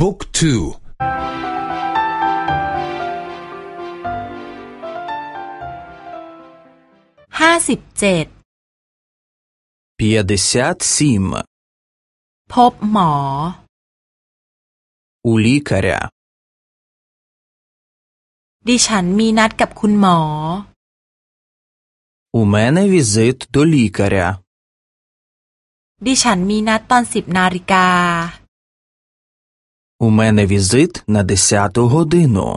บุ๊กทูห้าสิบเจ็ด п'ятдесят сім พบหมอ у лікаря ดิฉันมีนัดกับคุณหมอ у мене візит до лікаря ดิฉันมีนัดตอนสิบนาฬิกา у мене візит на десяту годину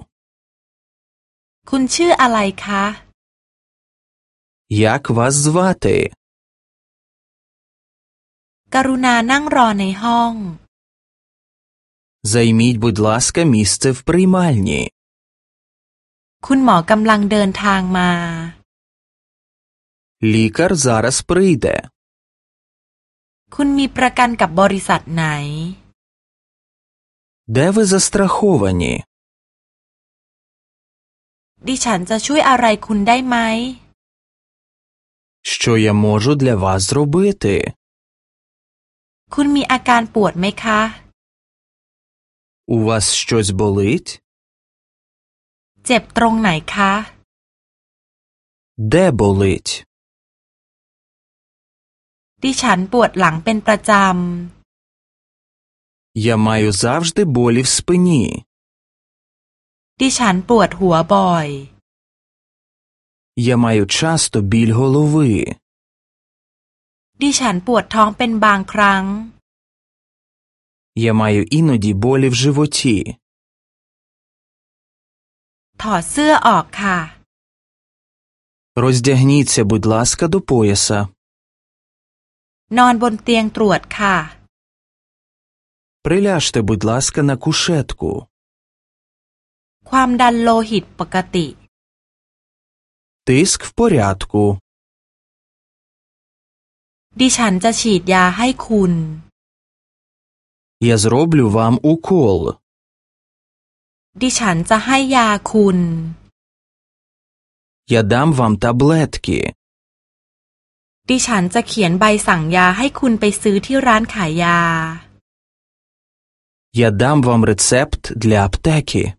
คุณชื่ออะไรคะ як вас звати กรุณานั่งรอในห้อง займіть будь ласка місце в приймальні คุณหมอกำลังเดินทางมา лікар зараз прийде คุณมีประกันกับบริษัทไหน де ви застраховані ดิฉันจะช่วยอะไรคุณได้ไหม що я можу для вас зробити คุณมีอาการปวดไหมคะ у вас щось болить เจ็บตรงไหนคะ де болить ดิฉันปวดหลังเป็นประจ я маю завжди болі в спині ำ ดิฉันปวดหัวบ่อย я маю часто біль голови ดิฉันปวดท้องเป็นบางครั้ง я маю іноді болі в животі ถอดเสื้อออกค่ะ роздягніться будь ласка до пояса นอนบนเตียงตรวจค่ะ приляжте будь ласка на кушетку ความดันโลหิตปกติ тиск в порядку ดิฉันจะฉีดยาให้คุณ я зроблю вам укол ดิฉันจะให้ยาคุณ я дам вам таблетки ดิฉันจะเขียนใบสั่งยาให้คุณไปซื้อที่ร้านขายยา я дам вам рецепт для аптеки